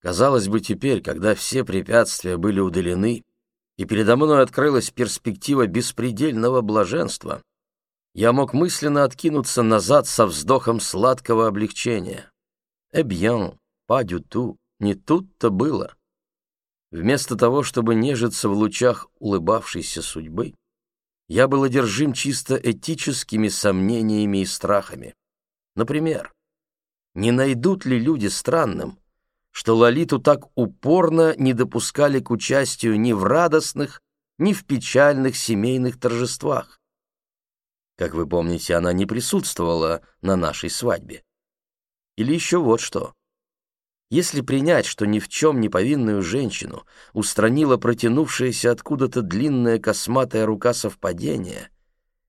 Казалось бы, теперь, когда все препятствия были удалены, и передо мной открылась перспектива беспредельного блаженства, я мог мысленно откинуться назад со вздохом сладкого облегчения. «Eh bien, pas du tout», не тут-то было. Вместо того, чтобы нежиться в лучах улыбавшейся судьбы, я был одержим чисто этическими сомнениями и страхами. Например, не найдут ли люди странным, что Лолиту так упорно не допускали к участию ни в радостных, ни в печальных семейных торжествах? Как вы помните, она не присутствовала на нашей свадьбе. Или еще вот что. Если принять, что ни в чем не повинную женщину устранила протянувшаяся откуда-то длинная косматая рука совпадения,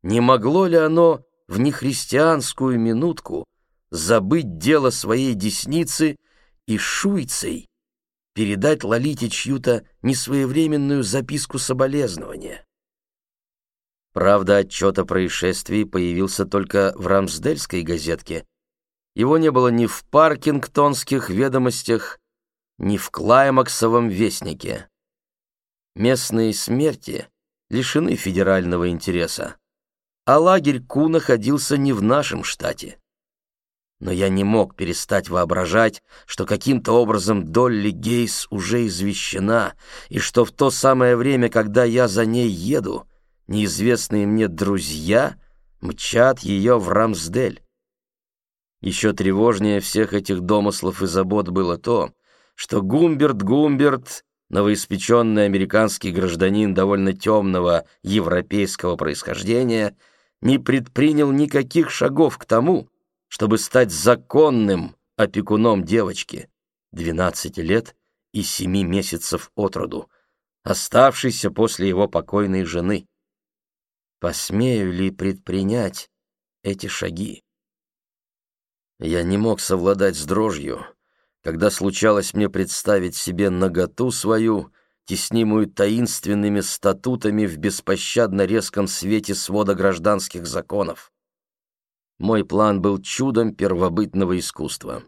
не могло ли оно в нехристианскую минутку забыть дело своей десницы и шуйцей передать Лолите чью-то несвоевременную записку соболезнования? Правда, отчет о происшествии появился только в Рамсдельской газетке, его не было ни в паркингтонских ведомостях, ни в Клаймаксовом вестнике. Местные смерти лишены федерального интереса, а лагерь Ку находился не в нашем штате. Но я не мог перестать воображать, что каким-то образом Долли Гейс уже извещена, и что в то самое время, когда я за ней еду, неизвестные мне друзья мчат ее в Рамсдель. Еще тревожнее всех этих домыслов и забот было то, что Гумберт Гумберт, новоиспеченный американский гражданин довольно темного европейского происхождения, не предпринял никаких шагов к тому, чтобы стать законным опекуном девочки, 12 лет и 7 месяцев от роду, оставшейся после его покойной жены. Посмею ли предпринять эти шаги? Я не мог совладать с дрожью, когда случалось мне представить себе наготу свою, теснимую таинственными статутами в беспощадно резком свете свода гражданских законов. Мой план был чудом первобытного искусства.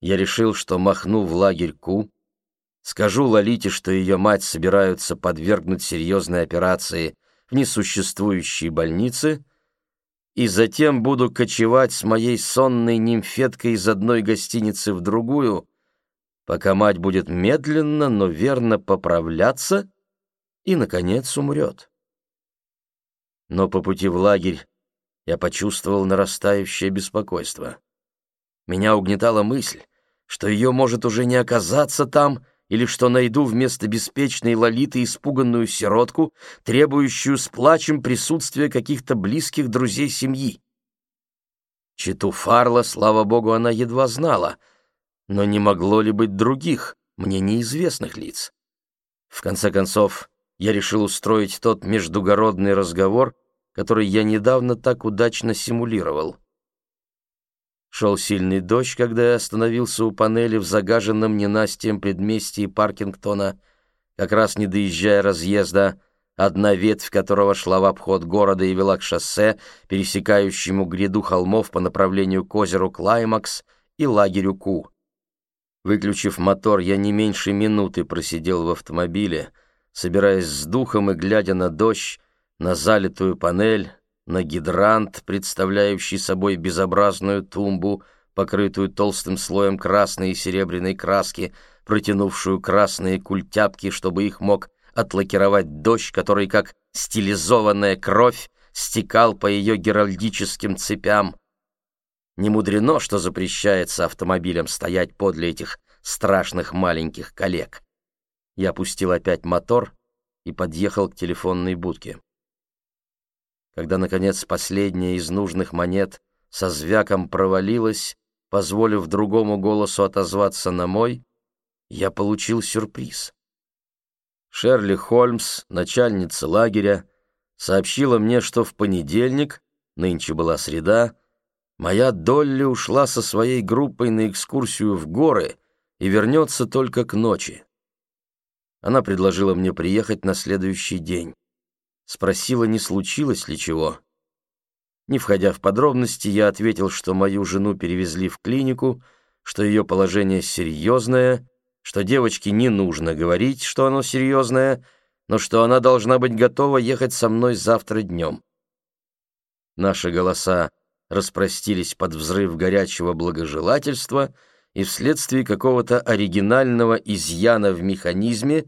Я решил, что махну в лагерь Ку, скажу Лолите, что ее мать собираются подвергнуть серьезной операции в несуществующей больнице — и затем буду кочевать с моей сонной нимфеткой из одной гостиницы в другую, пока мать будет медленно, но верно поправляться и, наконец, умрет. Но по пути в лагерь я почувствовал нарастающее беспокойство. Меня угнетала мысль, что ее может уже не оказаться там, или что найду вместо беспечной Лолиты испуганную сиротку, требующую с плачем присутствия каких-то близких друзей семьи. Читу Фарла, слава богу, она едва знала, но не могло ли быть других, мне неизвестных лиц? В конце концов, я решил устроить тот междугородный разговор, который я недавно так удачно симулировал. Шел сильный дождь, когда я остановился у панели в загаженном ненастьем предместье Паркингтона, как раз не доезжая разъезда, одна ветвь которого шла в обход города и вела к шоссе, пересекающему гряду холмов по направлению к озеру Клаймакс и лагерю Ку. Выключив мотор, я не меньше минуты просидел в автомобиле, собираясь с духом и глядя на дождь, на залитую панель, на гидрант, представляющий собой безобразную тумбу, покрытую толстым слоем красной и серебряной краски, протянувшую красные культяпки, чтобы их мог отлакировать дождь, который, как стилизованная кровь, стекал по ее геральдическим цепям. Не мудрено, что запрещается автомобилям стоять подле этих страшных маленьких коллег. Я опустил опять мотор и подъехал к телефонной будке. Когда, наконец, последняя из нужных монет со звяком провалилась, позволив другому голосу отозваться на мой, я получил сюрприз. Шерли Холмс, начальница лагеря, сообщила мне, что в понедельник, нынче была среда, моя Долли ушла со своей группой на экскурсию в горы и вернется только к ночи. Она предложила мне приехать на следующий день. Спросила, не случилось ли чего. Не входя в подробности, я ответил, что мою жену перевезли в клинику, что ее положение серьезное, что девочке не нужно говорить, что оно серьезное, но что она должна быть готова ехать со мной завтра днем. Наши голоса распростились под взрыв горячего благожелательства, и вследствие какого-то оригинального изъяна в механизме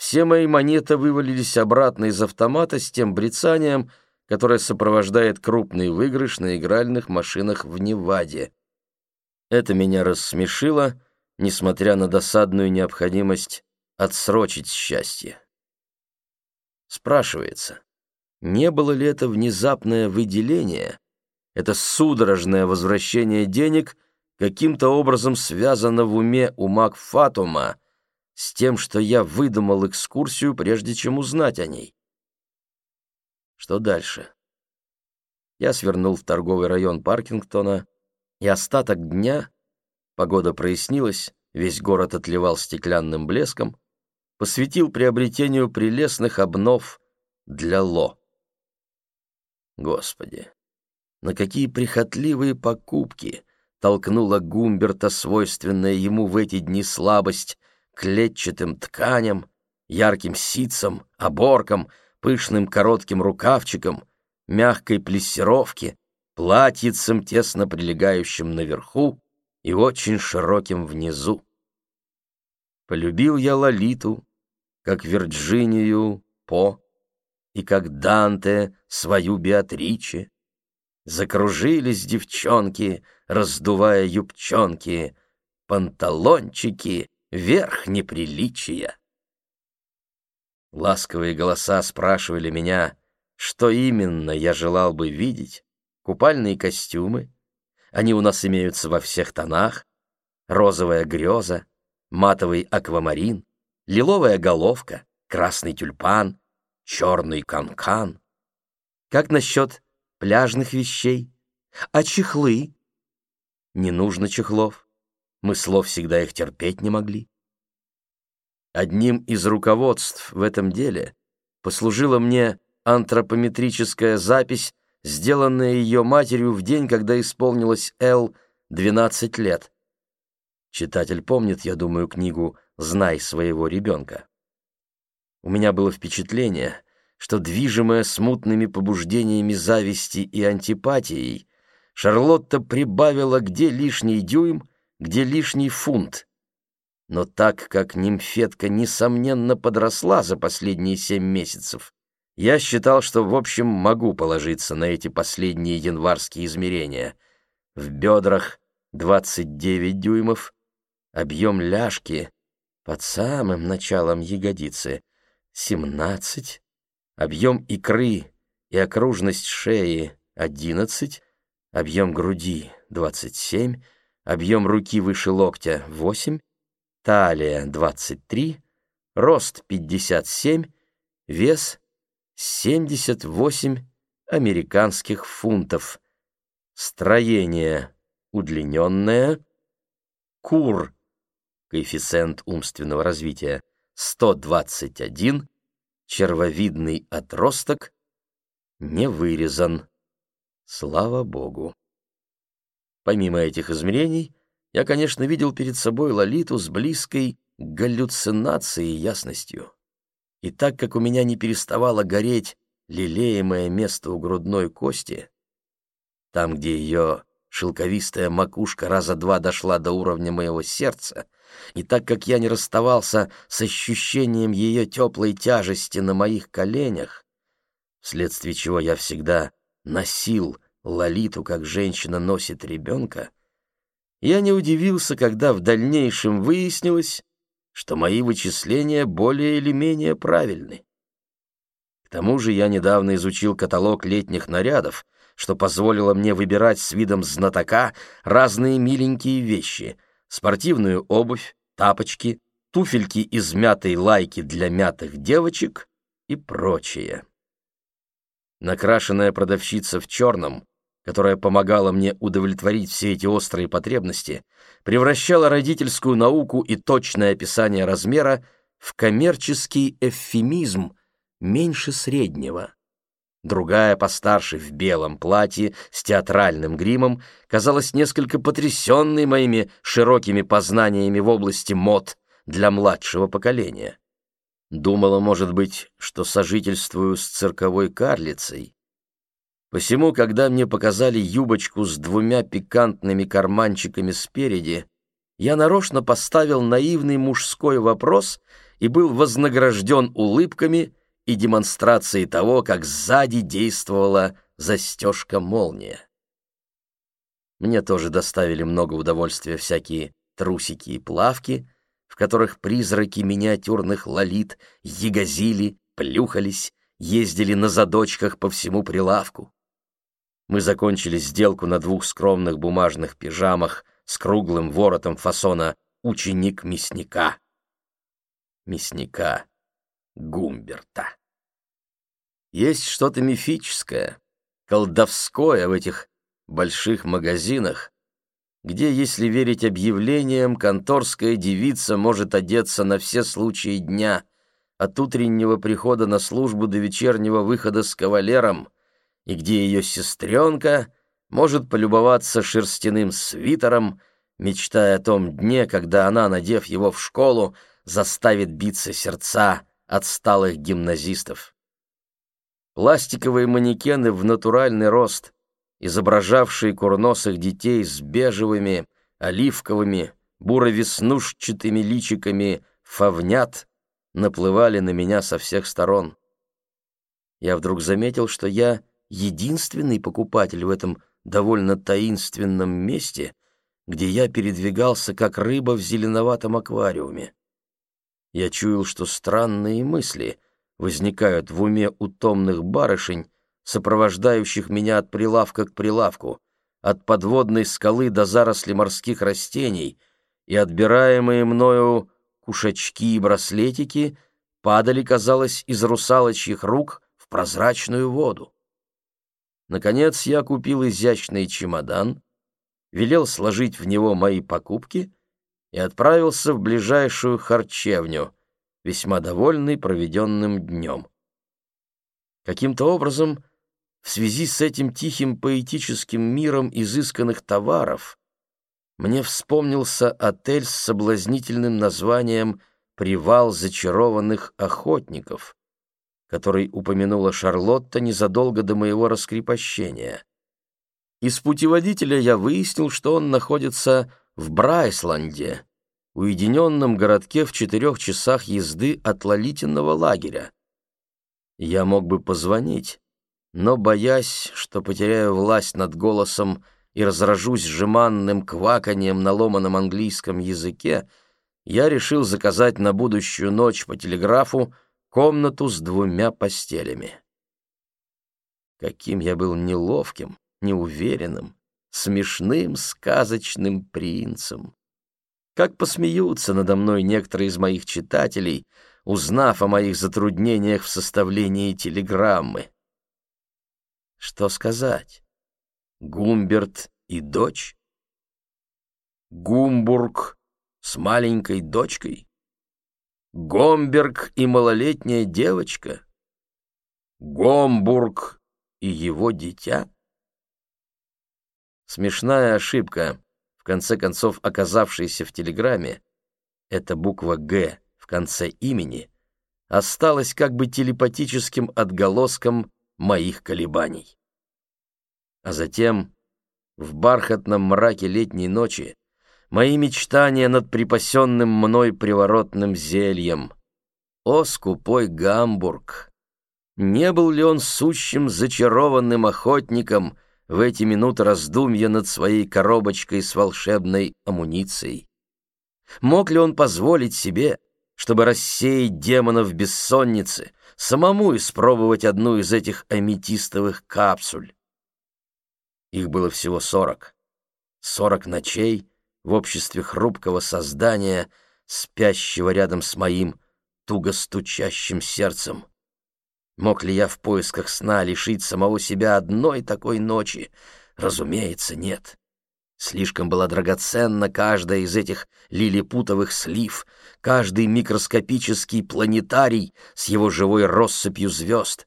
все мои монеты вывалились обратно из автомата с тем брецанием, которое сопровождает крупный выигрыш на игральных машинах в Неваде. Это меня рассмешило, несмотря на досадную необходимость отсрочить счастье. Спрашивается, не было ли это внезапное выделение, это судорожное возвращение денег каким-то образом связано в уме у Макфатума с тем, что я выдумал экскурсию, прежде чем узнать о ней? Что дальше? Я свернул в торговый район Паркингтона, и остаток дня, погода прояснилась, весь город отливал стеклянным блеском, посвятил приобретению прелестных обнов для Ло. Господи, на какие прихотливые покупки толкнула Гумберта свойственная ему в эти дни слабость клетчатым тканям, ярким ситцам, оборкам, пышным коротким рукавчиком, мягкой плессировке, платьицем, тесно прилегающим наверху и очень широким внизу. Полюбил я Лолиту, как Вирджинию По и как Данте свою Беатриче. Закружились девчонки, раздувая юбчонки, панталончики, верх неприличия. Ласковые голоса спрашивали меня, что именно я желал бы видеть. Купальные костюмы, они у нас имеются во всех тонах, розовая греза, матовый аквамарин, лиловая головка, красный тюльпан, черный канкан. Как насчет пляжных вещей? А чехлы? Не нужно чехлов. Мы слов всегда их терпеть не могли. Одним из руководств в этом деле послужила мне антропометрическая запись, сделанная ее матерью в день, когда исполнилось Эл 12 лет. Читатель помнит, я думаю, книгу «Знай своего ребенка». У меня было впечатление, что, движимая смутными побуждениями зависти и антипатией, Шарлотта прибавила где лишний дюйм, где лишний фунт. Но так как нимфетка, несомненно, подросла за последние семь месяцев, я считал, что, в общем, могу положиться на эти последние январские измерения. В бедрах 29 дюймов, объем ляжки под самым началом ягодицы 17, объем икры и окружность шеи 11, объем груди 27, объем руки выше локтя 8, талия 23, рост 57, вес 78 американских фунтов, строение удлиненное, кур, коэффициент умственного развития 121, червовидный отросток не вырезан. Слава Богу! Помимо этих измерений, я, конечно, видел перед собой Лолиту с близкой галлюцинацией ясностью. И так как у меня не переставало гореть лелеемое место у грудной кости, там, где ее шелковистая макушка раза два дошла до уровня моего сердца, и так как я не расставался с ощущением ее теплой тяжести на моих коленях, вследствие чего я всегда носил Лолиту, как женщина носит ребенка, я не удивился, когда в дальнейшем выяснилось, что мои вычисления более или менее правильны. К тому же я недавно изучил каталог летних нарядов, что позволило мне выбирать с видом знатока разные миленькие вещи — спортивную обувь, тапочки, туфельки из мятой лайки для мятых девочек и прочее. Накрашенная продавщица в черном, которая помогала мне удовлетворить все эти острые потребности, превращала родительскую науку и точное описание размера в коммерческий эвфемизм меньше среднего. Другая, постарше, в белом платье, с театральным гримом, казалась несколько потрясенной моими широкими познаниями в области мод для младшего поколения. Думала, может быть, что сожительствую с цирковой карлицей. Посему, когда мне показали юбочку с двумя пикантными карманчиками спереди, я нарочно поставил наивный мужской вопрос и был вознагражден улыбками и демонстрацией того, как сзади действовала застежка-молния. Мне тоже доставили много удовольствия всякие трусики и плавки, в которых призраки миниатюрных лолит ягозили, плюхались, ездили на задочках по всему прилавку. Мы закончили сделку на двух скромных бумажных пижамах с круглым воротом фасона «Ученик мясника». Мясника Гумберта. Есть что-то мифическое, колдовское в этих больших магазинах, где, если верить объявлениям, конторская девица может одеться на все случаи дня, от утреннего прихода на службу до вечернего выхода с кавалером, и где ее сестренка может полюбоваться шерстяным свитером, мечтая о том дне, когда она, надев его в школу, заставит биться сердца отсталых гимназистов. Пластиковые манекены в натуральный рост, изображавшие курносых детей с бежевыми, оливковыми, буро-веснушчатыми личиками фавнят, наплывали на меня со всех сторон. Я вдруг заметил, что я единственный покупатель в этом довольно таинственном месте, где я передвигался как рыба в зеленоватом аквариуме. Я чуял, что странные мысли возникают в уме у барышень, сопровождающих меня от прилавка к прилавку, от подводной скалы до заросли морских растений, и отбираемые мною кушачки и браслетики падали, казалось, из русалочьих рук в прозрачную воду. Наконец я купил изящный чемодан, велел сложить в него мои покупки и отправился в ближайшую харчевню, весьма довольный проведенным днем. Каким-то образом, в связи с этим тихим поэтическим миром изысканных товаров, мне вспомнился отель с соблазнительным названием «Привал зачарованных охотников», который упомянула Шарлотта незадолго до моего раскрепощения. Из путеводителя я выяснил, что он находится в Брайсланде, уединенном городке в четырех часах езды от Лолитиного лагеря. Я мог бы позвонить, но, боясь, что потеряю власть над голосом и разражусь жеманным кваканьем на ломаном английском языке, я решил заказать на будущую ночь по телеграфу комнату с двумя постелями. Каким я был неловким, неуверенным, смешным сказочным принцем. Как посмеются надо мной некоторые из моих читателей, узнав о моих затруднениях в составлении телеграммы. Что сказать? Гумберт и дочь? Гумбург с маленькой дочкой? Гомберг и малолетняя девочка? Гомбург и его дитя? Смешная ошибка, в конце концов оказавшаяся в телеграмме, эта буква «Г» в конце имени, осталась как бы телепатическим отголоском моих колебаний. А затем, в бархатном мраке летней ночи, мои мечтания над припасенным мной приворотным зельем. О, скупой Гамбург! Не был ли он сущим зачарованным охотником — в эти минуты раздумья над своей коробочкой с волшебной амуницией. Мог ли он позволить себе, чтобы рассеять демонов бессонницы, самому испробовать одну из этих аметистовых капсуль? Их было всего сорок. Сорок ночей в обществе хрупкого создания, спящего рядом с моим туго стучащим сердцем. Мог ли я в поисках сна лишить самого себя одной такой ночи? Разумеется, нет. Слишком была драгоценна каждая из этих лилипутовых слив, каждый микроскопический планетарий с его живой россыпью звезд.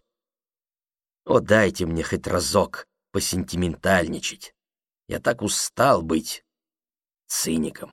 О, дайте мне хоть разок посентиментальничать. Я так устал быть циником.